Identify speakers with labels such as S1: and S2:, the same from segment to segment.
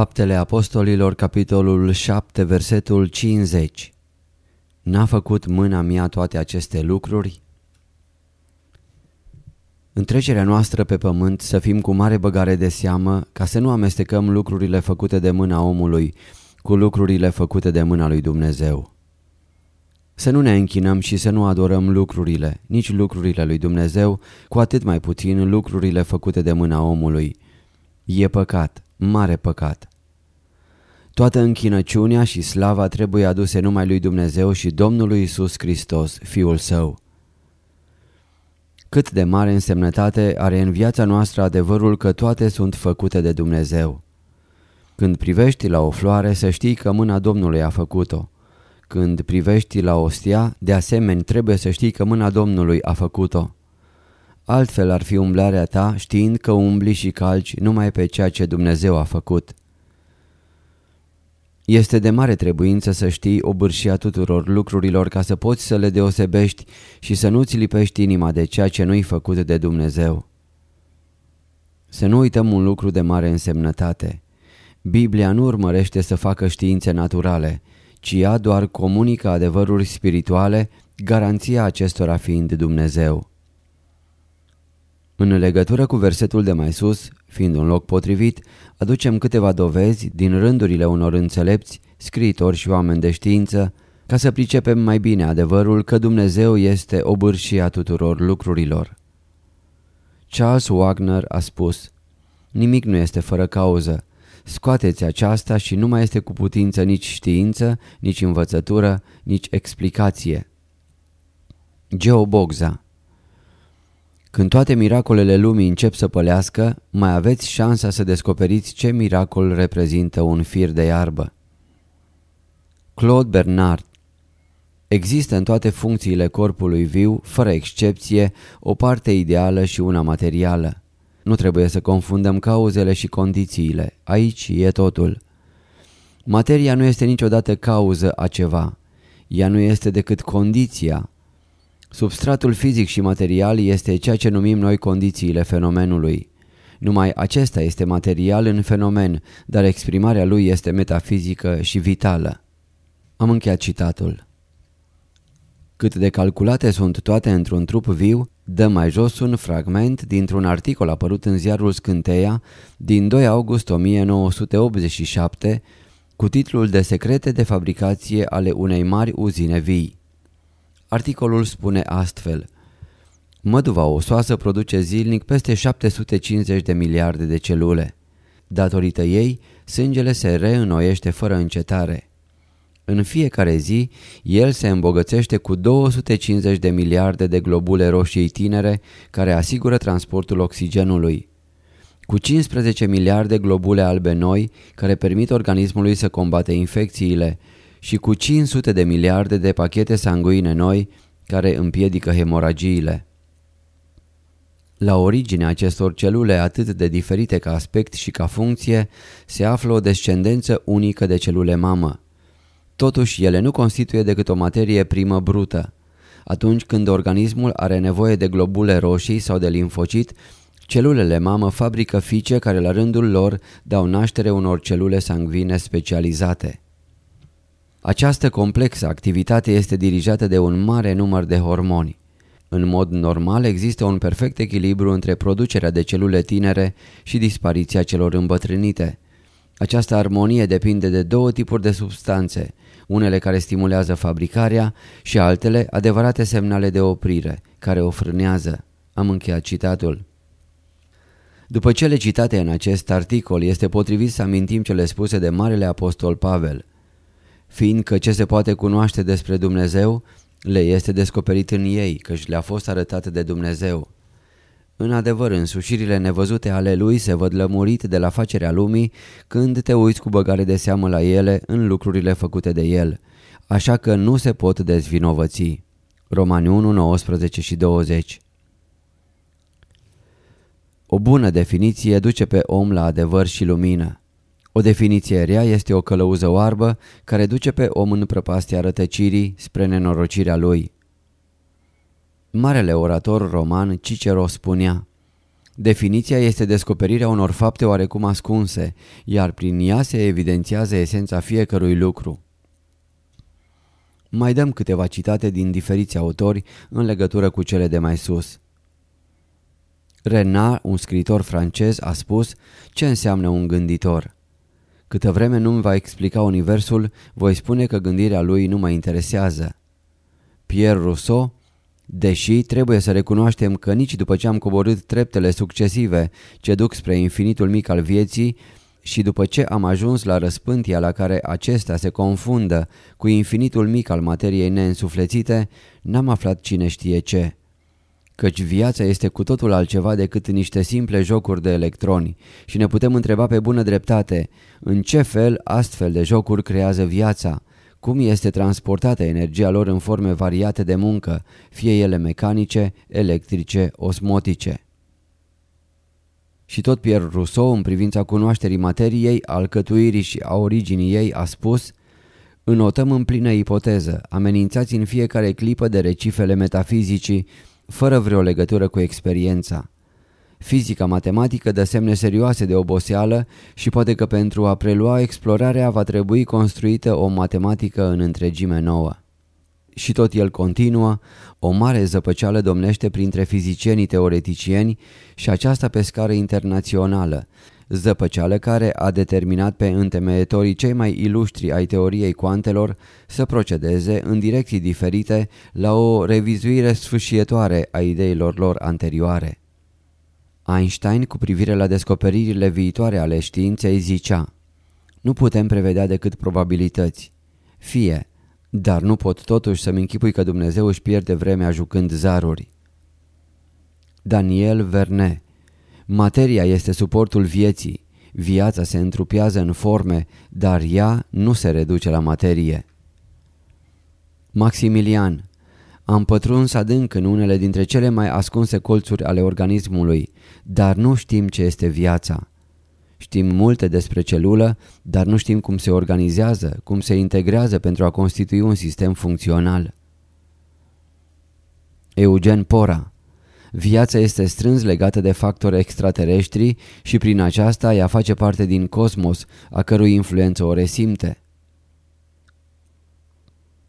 S1: Faptele Apostolilor, capitolul 7, versetul 50 N-a făcut mâna mea toate aceste lucruri? Întrecerea noastră pe pământ să fim cu mare băgare de seamă ca să nu amestecăm lucrurile făcute de mâna omului cu lucrurile făcute de mâna lui Dumnezeu. Să nu ne închinăm și să nu adorăm lucrurile, nici lucrurile lui Dumnezeu, cu atât mai puțin lucrurile făcute de mâna omului. E păcat, mare păcat. Toată închinăciunea și slava trebuie aduse numai lui Dumnezeu și Domnului Isus Hristos, Fiul Său. Cât de mare însemnătate are în viața noastră adevărul că toate sunt făcute de Dumnezeu. Când privești la o floare, să știi că mâna Domnului a făcut-o. Când privești la o stea, de asemenea trebuie să știi că mâna Domnului a făcut-o. Altfel ar fi umblarea ta știind că umbli și calci numai pe ceea ce Dumnezeu a făcut. Este de mare trebuință să știi obârșia tuturor lucrurilor ca să poți să le deosebești și să nu-ți lipești inima de ceea ce nu-i făcut de Dumnezeu. Să nu uităm un lucru de mare însemnătate. Biblia nu urmărește să facă științe naturale, ci ea doar comunică adevăruri spirituale, garanția acestora fiind Dumnezeu. În legătură cu versetul de mai sus, fiind un loc potrivit, aducem câteva dovezi din rândurile unor înțelepți, scriitori și oameni de știință, ca să pricepem mai bine adevărul că Dumnezeu este obârșia tuturor lucrurilor. Charles Wagner a spus, Nimic nu este fără cauză. Scoateți aceasta și nu mai este cu putință nici știință, nici învățătură, nici explicație. Geo Bogza când toate miracolele lumii încep să pălească, mai aveți șansa să descoperiți ce miracol reprezintă un fir de iarbă. Claude Bernard Există în toate funcțiile corpului viu, fără excepție, o parte ideală și una materială. Nu trebuie să confundăm cauzele și condițiile. Aici e totul. Materia nu este niciodată cauză a ceva. Ea nu este decât condiția, Substratul fizic și material este ceea ce numim noi condițiile fenomenului. Numai acesta este material în fenomen, dar exprimarea lui este metafizică și vitală. Am încheiat citatul. Cât de calculate sunt toate într-un trup viu, dă mai jos un fragment dintr-un articol apărut în ziarul Scânteia din 2 august 1987 cu titlul de secrete de fabricație ale unei mari uzine vii. Articolul spune astfel Măduva osoasă produce zilnic peste 750 de miliarde de celule. Datorită ei, sângele se reînnoiește fără încetare. În fiecare zi, el se îmbogățește cu 250 de miliarde de globule roșii tinere care asigură transportul oxigenului. Cu 15 miliarde globule albe noi care permit organismului să combate infecțiile și cu 500 de miliarde de pachete sanguine noi care împiedică hemoragiile. La originea acestor celule atât de diferite ca aspect și ca funcție se află o descendență unică de celule mamă. Totuși, ele nu constituie decât o materie primă brută. Atunci când organismul are nevoie de globule roșii sau de limfocit, celulele mamă fabrică fice care la rândul lor dau naștere unor celule sanguine specializate. Această complexă activitate este dirijată de un mare număr de hormoni. În mod normal există un perfect echilibru între producerea de celule tinere și dispariția celor îmbătrânite. Această armonie depinde de două tipuri de substanțe, unele care stimulează fabricarea și altele adevărate semnale de oprire, care o frânează. Am încheiat citatul. După cele citate în acest articol, este potrivit să amintim cele spuse de Marele Apostol Pavel. Fiindcă ce se poate cunoaște despre Dumnezeu, le este descoperit în ei, căci le-a fost arătat de Dumnezeu. În adevăr, însușirile nevăzute ale lui se văd lămurit de la facerea lumii când te uiți cu băgare de seamă la ele în lucrurile făcute de el, așa că nu se pot dezvinovăți. Romani 1, 19 și 20 O bună definiție duce pe om la adevăr și lumină. O definiție rea este o călăuză oarbă care duce pe om în prăpastia rătăcirii spre nenorocirea lui. Marele orator roman Cicero spunea Definiția este descoperirea unor fapte oarecum ascunse, iar prin ea se evidențiază esența fiecărui lucru. Mai dăm câteva citate din diferiți autori în legătură cu cele de mai sus. Renard, un scritor francez, a spus ce înseamnă un gânditor. Câtă vreme nu-mi va explica universul, voi spune că gândirea lui nu mă interesează. Pierre Rousseau Deși trebuie să recunoaștem că nici după ce am coborât treptele succesive ce duc spre infinitul mic al vieții și după ce am ajuns la răspântia la care acesta se confundă cu infinitul mic al materiei neînsuflețite, n-am aflat cine știe ce. Căci viața este cu totul altceva decât niște simple jocuri de electroni și ne putem întreba pe bună dreptate în ce fel astfel de jocuri creează viața, cum este transportată energia lor în forme variate de muncă, fie ele mecanice, electrice, osmotice. Și tot Pierre Rousseau, în privința cunoașterii materiei, alcătuirii și a originii ei, a spus Înotăm în plină ipoteză, amenințați în fiecare clipă de recifele metafizicii, fără vreo legătură cu experiența. Fizica matematică dă semne serioase de oboseală și poate că pentru a prelua explorarea va trebui construită o matematică în întregime nouă. Și tot el continuă, o mare zăpăceală domnește printre fizicienii teoreticieni și aceasta pe scară internațională, zăpăceală care a determinat pe întemeietorii cei mai iluștri ai teoriei cuantelor să procedeze în direcții diferite la o revizuire sfâșietoare a ideilor lor anterioare. Einstein, cu privire la descoperirile viitoare ale științei, zicea Nu putem prevedea decât probabilități. Fie, dar nu pot totuși să-mi închipui că Dumnezeu își pierde vremea jucând zaruri. Daniel Verne Materia este suportul vieții. Viața se întrupează în forme, dar ea nu se reduce la materie. Maximilian am pătruns adânc în unele dintre cele mai ascunse colțuri ale organismului, dar nu știm ce este viața. Știm multe despre celulă, dar nu știm cum se organizează, cum se integrează pentru a constitui un sistem funcțional. Eugen Pora Viața este strâns legată de factori extraterestri și prin aceasta ea face parte din cosmos, a cărui influență o resimte.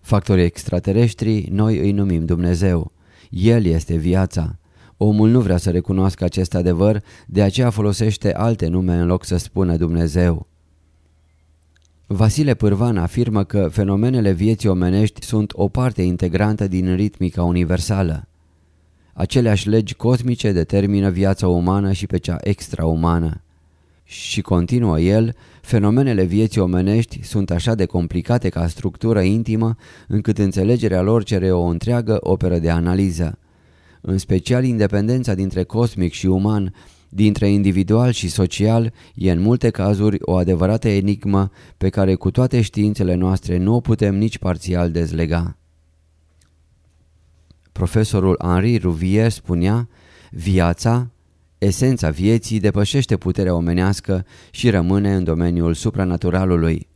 S1: Factorii extraterestri, noi îi numim Dumnezeu. El este viața. Omul nu vrea să recunoască acest adevăr, de aceea folosește alte nume în loc să spună Dumnezeu. Vasile Pârvan afirmă că fenomenele vieții omenești sunt o parte integrantă din ritmica universală. Aceleași legi cosmice determină viața umană și pe cea extraumană. Și continuă el, fenomenele vieții omenești sunt așa de complicate ca structură intimă încât înțelegerea lor cere o întreagă operă de analiză. În special independența dintre cosmic și uman, dintre individual și social, e în multe cazuri o adevărată enigmă pe care cu toate științele noastre nu o putem nici parțial dezlega. Profesorul Henri Rouvier spunea, viața, Esența vieții depășește puterea omenească și rămâne în domeniul supranaturalului.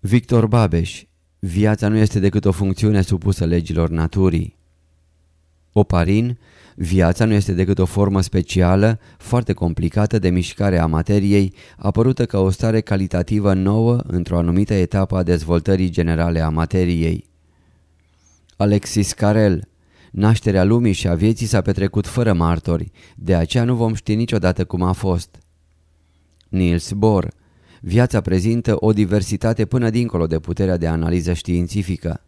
S1: Victor Babeș Viața nu este decât o funcțiune supusă legilor naturii. Oparin Viața nu este decât o formă specială, foarte complicată de mișcare a materiei, apărută ca o stare calitativă nouă într-o anumită etapă a dezvoltării generale a materiei. Alexis Carel Nașterea lumii și a vieții s-a petrecut fără martori, de aceea nu vom ști niciodată cum a fost. Niels Bohr. Viața prezintă o diversitate până dincolo de puterea de analiză științifică.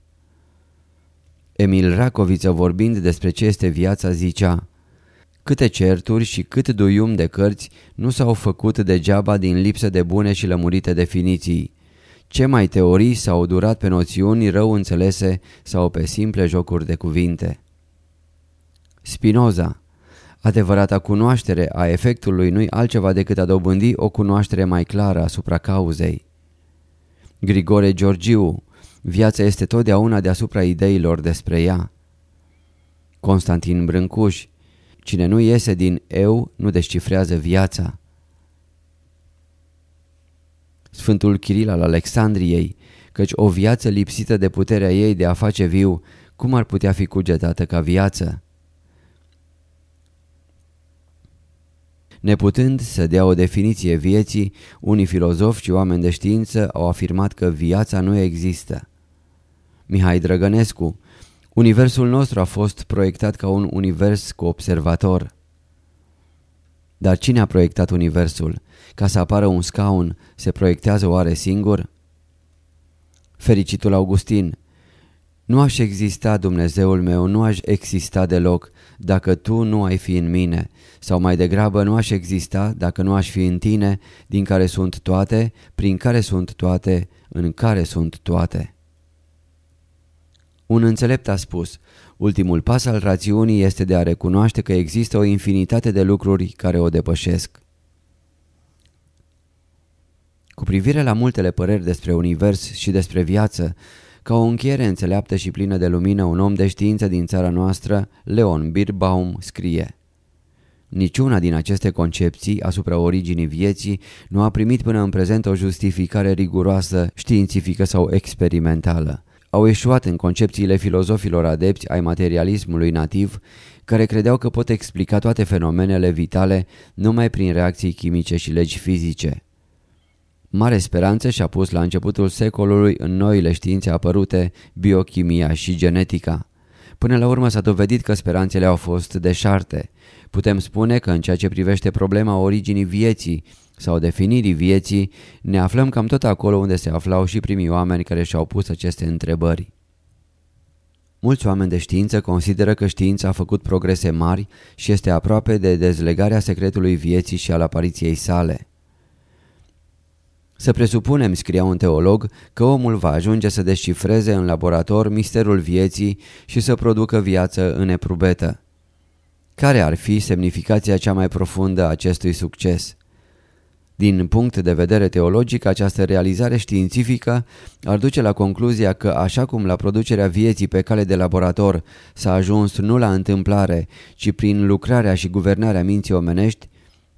S1: Emil Racoviță vorbind despre ce este viața zicea Câte certuri și cât duium de cărți nu s-au făcut degeaba din lipsă de bune și lămurite definiții. Ce mai teorii s-au durat pe noțiuni rău înțelese sau pe simple jocuri de cuvinte. Spinoza Adevărata cunoaștere a efectului nu-i altceva decât a dobândi o cunoaștere mai clară asupra cauzei. Grigore Georgiu Viața este totdeauna deasupra ideilor despre ea. Constantin Brâncuș Cine nu iese din eu nu descifrează viața. Sfântul Chiril al Alexandriei, căci o viață lipsită de puterea ei de a face viu, cum ar putea fi cugetată ca viață? Neputând să dea o definiție vieții, unii filozofi și oameni de știință au afirmat că viața nu există. Mihai Drăgănescu Universul nostru a fost proiectat ca un univers cu observator. Dar cine a proiectat universul? Ca să apară un scaun, se proiectează oare singur? Fericitul Augustin Nu aș exista, Dumnezeul meu, nu aș exista deloc dacă tu nu ai fi în mine, sau mai degrabă nu aș exista dacă nu aș fi în tine, din care sunt toate, prin care sunt toate, în care sunt toate. Un înțelept a spus, ultimul pas al rațiunii este de a recunoaște că există o infinitate de lucruri care o depășesc. Cu privire la multele păreri despre univers și despre viață, ca o încheiere înțeleaptă și plină de lumină, un om de știință din țara noastră, Leon Birbaum, scrie Niciuna din aceste concepții asupra originii vieții nu a primit până în prezent o justificare riguroasă, științifică sau experimentală au eșuat în concepțiile filozofilor adepți ai materialismului nativ, care credeau că pot explica toate fenomenele vitale numai prin reacții chimice și legi fizice. Mare speranță și-a pus la începutul secolului în noile științe apărute, biochimia și genetica. Până la urmă s-a dovedit că speranțele au fost deșarte. Putem spune că în ceea ce privește problema originii vieții, sau definirii vieții, ne aflăm cam tot acolo unde se aflau și primii oameni care și-au pus aceste întrebări. Mulți oameni de știință consideră că știința a făcut progrese mari și este aproape de dezlegarea secretului vieții și al apariției sale. Să presupunem, scria un teolog, că omul va ajunge să descifreze în laborator misterul vieții și să producă viață în eprubetă. Care ar fi semnificația cea mai profundă a acestui succes? Din punct de vedere teologic, această realizare științifică ar duce la concluzia că, așa cum la producerea vieții pe cale de laborator s-a ajuns nu la întâmplare, ci prin lucrarea și guvernarea minții omenești,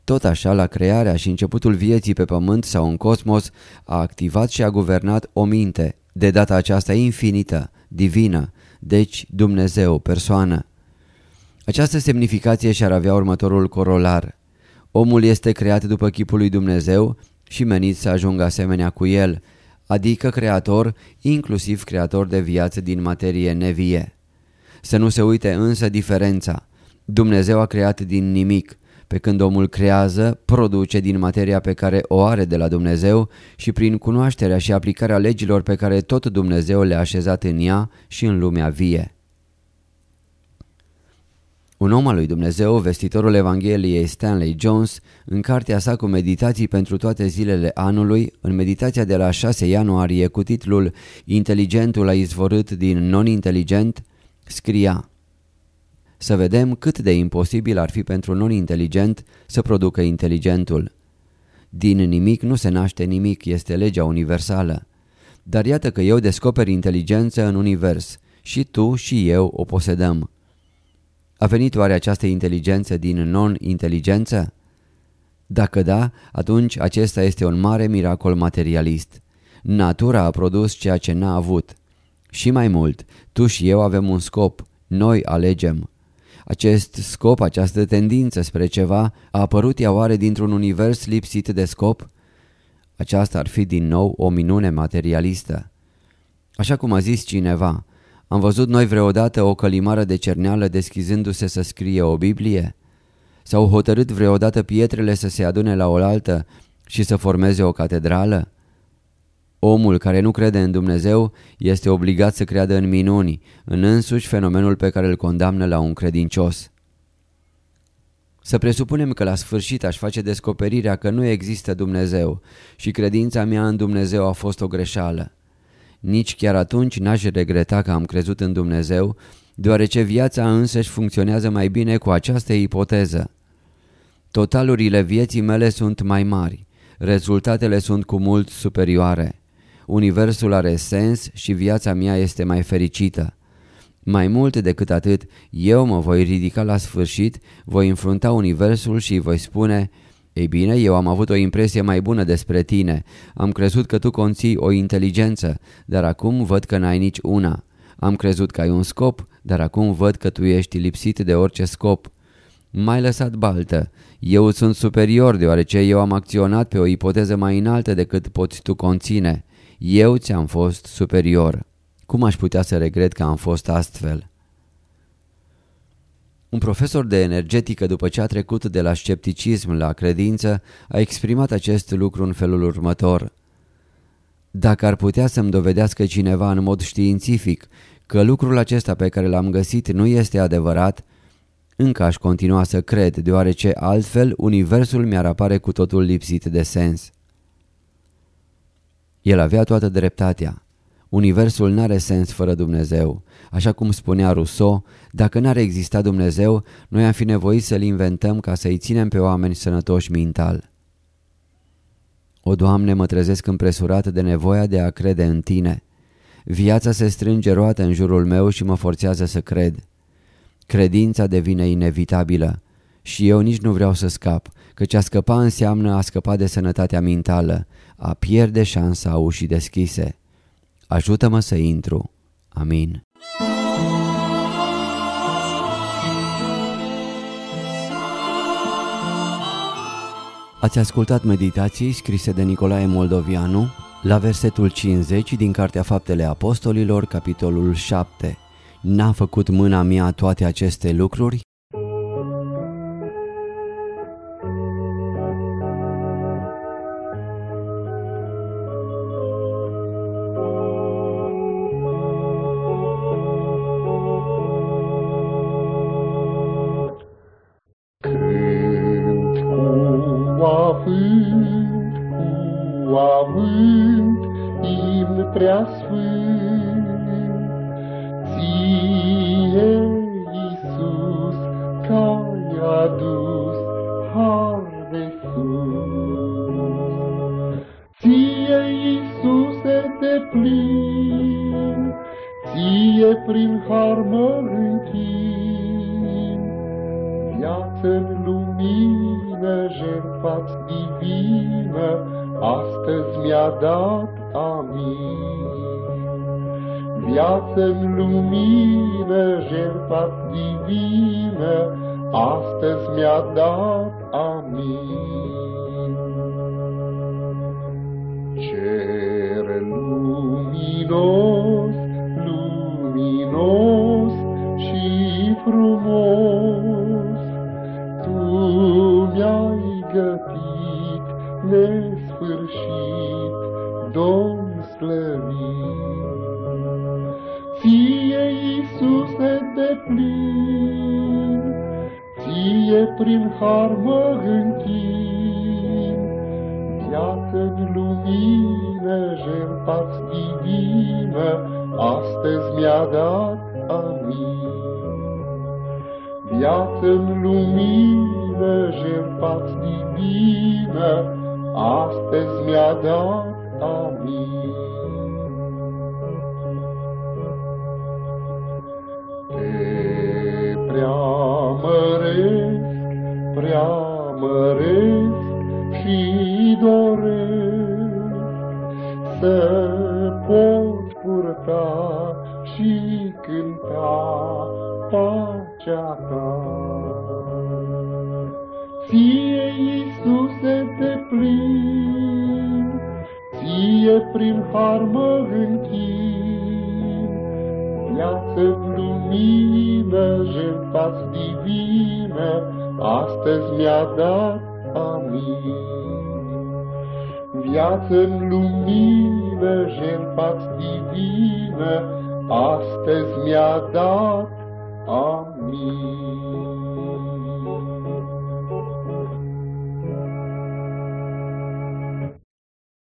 S1: tot așa la crearea și începutul vieții pe pământ sau în cosmos a activat și a guvernat o minte, de data aceasta infinită, divină, deci Dumnezeu, persoană. Această semnificație și-ar avea următorul corolar – Omul este creat după chipul lui Dumnezeu și menit să ajungă asemenea cu el, adică creator, inclusiv creator de viață din materie nevie. Să nu se uite însă diferența. Dumnezeu a creat din nimic, pe când omul creează, produce din materia pe care o are de la Dumnezeu și prin cunoașterea și aplicarea legilor pe care tot Dumnezeu le-a așezat în ea și în lumea vie. Un om al lui Dumnezeu, vestitorul Evangheliei Stanley Jones, în cartea sa cu meditații pentru toate zilele anului, în meditația de la 6 ianuarie cu titlul Inteligentul a izvorât din non-inteligent, scria Să vedem cât de imposibil ar fi pentru non-inteligent să producă inteligentul. Din nimic nu se naște nimic, este legea universală. Dar iată că eu descoper inteligență în univers și tu și eu o posedăm. A venit oare această inteligență din non-inteligență? Dacă da, atunci acesta este un mare miracol materialist. Natura a produs ceea ce n-a avut. Și mai mult, tu și eu avem un scop, noi alegem. Acest scop, această tendință spre ceva, a apărut ea oare dintr-un univers lipsit de scop? Aceasta ar fi din nou o minune materialistă. Așa cum a zis cineva, am văzut noi vreodată o călimară de cerneală deschizându-se să scrie o Biblie? S-au hotărât vreodată pietrele să se adune la oaltă și să formeze o catedrală? Omul care nu crede în Dumnezeu este obligat să creadă în minuni, în însuși fenomenul pe care îl condamnă la un credincios. Să presupunem că la sfârșit aș face descoperirea că nu există Dumnezeu și credința mea în Dumnezeu a fost o greșeală. Nici chiar atunci n-aș regreta că am crezut în Dumnezeu, deoarece viața însăși funcționează mai bine cu această ipoteză. Totalurile vieții mele sunt mai mari, rezultatele sunt cu mult superioare. Universul are sens și viața mea este mai fericită. Mai mult decât atât, eu mă voi ridica la sfârșit, voi înfrunta universul și îi voi spune Ei bine, eu am avut o impresie mai bună despre tine, am crezut că tu conții o inteligență, dar acum văd că n-ai nici una. Am crezut că ai un scop, dar acum văd că tu ești lipsit de orice scop. M-ai lăsat baltă. Eu sunt superior deoarece eu am acționat pe o ipoteză mai înaltă decât poți tu conține. Eu ți-am fost superior. Cum aș putea să regret că am fost astfel? Un profesor de energetică, după ce a trecut de la scepticism la credință, a exprimat acest lucru în felul următor. Dacă ar putea să-mi dovedească cineva în mod științific că lucrul acesta pe care l-am găsit nu este adevărat, încă aș continua să cred, deoarece altfel universul mi-ar apare cu totul lipsit de sens. El avea toată dreptatea. Universul n-are sens fără Dumnezeu. Așa cum spunea Rousseau, dacă n-ar exista Dumnezeu, noi am fi nevoiți să-L inventăm ca să-i ținem pe oameni sănătoși mental. O, Doamne, mă trezesc împresurat de nevoia de a crede în Tine. Viața se strânge roată în jurul meu și mă forțează să cred. Credința devine inevitabilă și eu nici nu vreau să scap, căci a scăpa înseamnă a scăpa de sănătatea mentală, a pierde șansa ușii deschise. Ajută-mă să intru. Amin. Ați ascultat meditații scrise de Nicolae Moldovianu la versetul 50 din Cartea Faptele Apostolilor, capitolul 7. N-a făcut mâna mea toate aceste lucruri?
S2: Imn prea Viață-n lumină, jertfa divină, Astăzi mi-a dat amin. Cer luminos, luminos și frumos, Tu mi-ai gătit prin har mă închin, Viață-n lumină, jertfați divină, Astăzi mi-a dat amin. Viață-n lumină, jertfați divină, Astăzi mi-a dat amin. preamăresc, preamăresc și doresc să pot purta și cânta pacea ta. Ție, Iisuse, te plin, ție prin har mă închin, viață lumină, jertfați divină, astăzi mi-a dat amin. viață-n lumină, jertfa divină, astăzi mi-a dat. Amin.